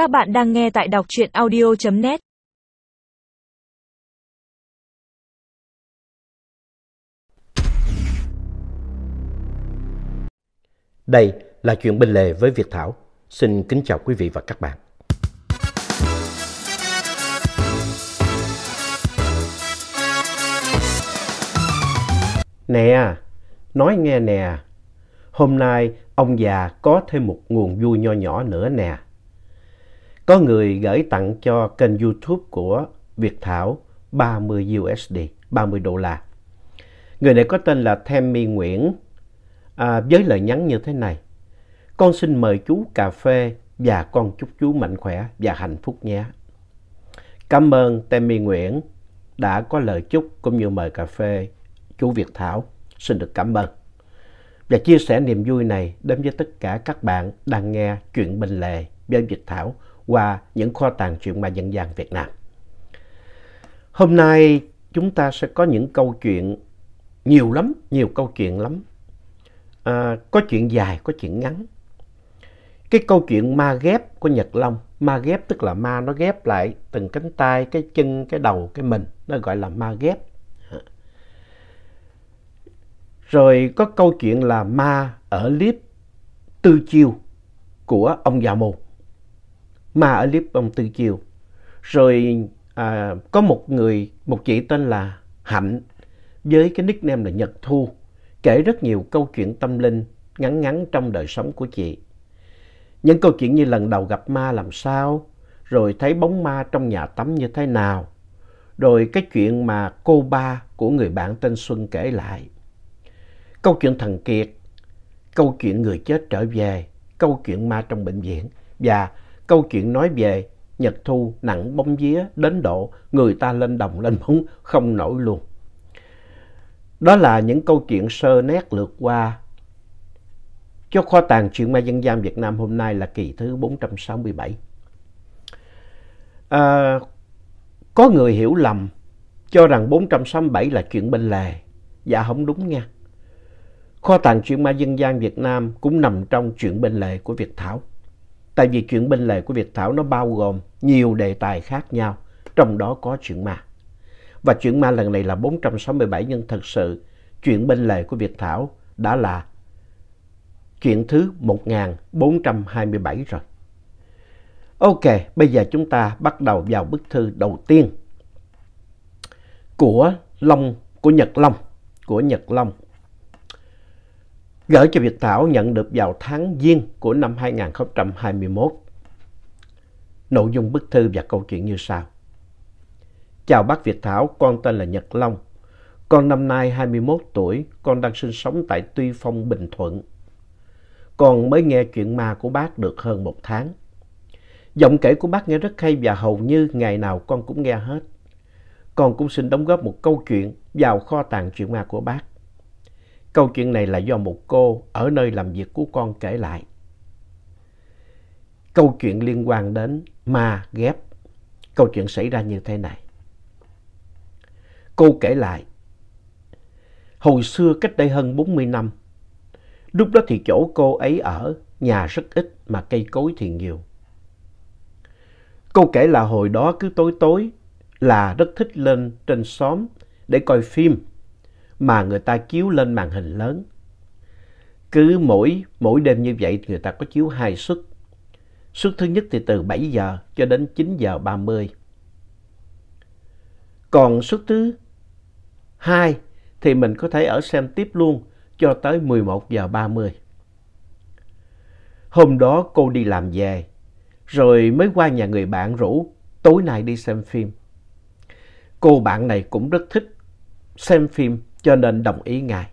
Các bạn đang nghe tại đọc truyện audio.net Đây là chuyện bên lề với Việt Thảo. Xin kính chào quý vị và các bạn. Nè, nói nghe nè, hôm nay ông già có thêm một nguồn vui nho nhỏ nữa nè. Có người gửi tặng cho kênh YouTube của Việt Thảo 30 USD, 30 đô la. Người này có tên là Themmy Nguyễn, à, với lời nhắn như thế này. Con xin mời chú cà phê và con chúc chú mạnh khỏe và hạnh phúc nhé. Cảm ơn Themmy Nguyễn đã có lời chúc cũng như mời cà phê chú Việt Thảo. Xin được cảm ơn. Và chia sẻ niềm vui này đến với tất cả các bạn đang nghe chuyện bình lề với Việt Thảo qua những kho tàng truyện ma dân gian Việt Nam. Hôm nay chúng ta sẽ có những câu chuyện nhiều lắm, nhiều câu chuyện lắm. À, có chuyện dài, có chuyện ngắn. Cái câu chuyện ma ghép của Nhật Long, ma ghép tức là ma nó ghép lại từng cánh tay, cái chân, cái đầu, cái mình, nó gọi là ma ghép. Rồi có câu chuyện là ma ở liếp Tư Chiêu của ông già mù. Ma ở liếp ông Tư chiều, Rồi à, có một người, một chị tên là Hạnh với cái nickname là Nhật Thu kể rất nhiều câu chuyện tâm linh ngắn ngắn trong đời sống của chị. Những câu chuyện như lần đầu gặp ma làm sao, rồi thấy bóng ma trong nhà tắm như thế nào, rồi cái chuyện mà cô ba của người bạn tên Xuân kể lại. Câu chuyện thần kiệt, câu chuyện người chết trở về, câu chuyện ma trong bệnh viện và câu chuyện nói về Nhật Thu nặng bóng vía đến độ người ta lên đồng lên bóng không nổi luôn. Đó là những câu chuyện sơ nét lượt qua cho kho tàng truyện ma dân gian Việt Nam hôm nay là kỳ thứ 467. À, có người hiểu lầm cho rằng 467 là chuyện bên lề. Dạ không đúng nha. Kho tàng truyện ma dân gian Việt Nam cũng nằm trong chuyện bên lề của Việt Thảo. Tại vì chuyện bên lề của Việt Thảo nó bao gồm nhiều đề tài khác nhau, trong đó có chuyện ma. Và chuyện ma lần này là 467 nhưng thật sự chuyện bên lề của Việt Thảo đã là chuyện thứ 1427 rồi. Ok, bây giờ chúng ta bắt đầu vào bức thư đầu tiên của Long, của Nhật Long, của Nhật Long. Gửi cho Việt Thảo nhận được vào tháng Giêng của năm 2021. Nội dung bức thư và câu chuyện như sau. Chào bác Việt Thảo, con tên là Nhật Long. Con năm nay 21 tuổi, con đang sinh sống tại Tuy Phong, Bình Thuận. Con mới nghe chuyện ma của bác được hơn một tháng. Giọng kể của bác nghe rất hay và hầu như ngày nào con cũng nghe hết. Con cũng xin đóng góp một câu chuyện vào kho tàng chuyện ma của bác. Câu chuyện này là do một cô ở nơi làm việc của con kể lại. Câu chuyện liên quan đến ma ghép. Câu chuyện xảy ra như thế này. Cô kể lại, hồi xưa cách đây hơn 40 năm, lúc đó thì chỗ cô ấy ở, nhà rất ít mà cây cối thì nhiều. Cô kể là hồi đó cứ tối tối là rất thích lên trên xóm để coi phim mà người ta chiếu lên màn hình lớn. Cứ mỗi, mỗi đêm như vậy người ta có chiếu hai suất. Suất thứ nhất thì từ 7 giờ cho đến 9 giờ 30. Còn suất thứ hai thì mình có thể ở xem tiếp luôn cho tới 11 giờ 30. Hôm đó cô đi làm về, rồi mới qua nhà người bạn rủ tối nay đi xem phim. Cô bạn này cũng rất thích xem phim cho nên đồng ý ngay.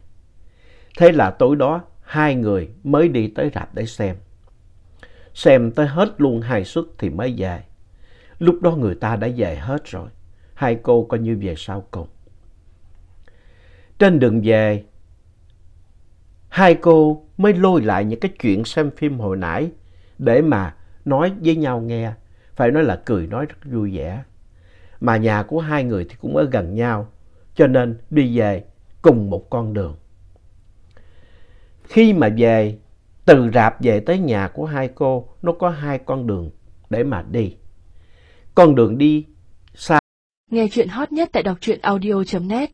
Thế là tối đó hai người mới đi tới rạp để xem. Xem tới hết luôn hai suất thì mới về. Lúc đó người ta đã về hết rồi. Hai cô coi như về sau cùng. Trên đường về, hai cô mới lôi lại những cái chuyện xem phim hồi nãy để mà nói với nhau nghe. Phải nói là cười nói rất vui vẻ. Mà nhà của hai người thì cũng ở gần nhau, cho nên đi về cùng một con đường. Khi mà về, từ rạp về tới nhà của hai cô, nó có hai con đường để mà đi. Con đường đi xa. Nghe chuyện hot nhất tại đọc truyện audio.net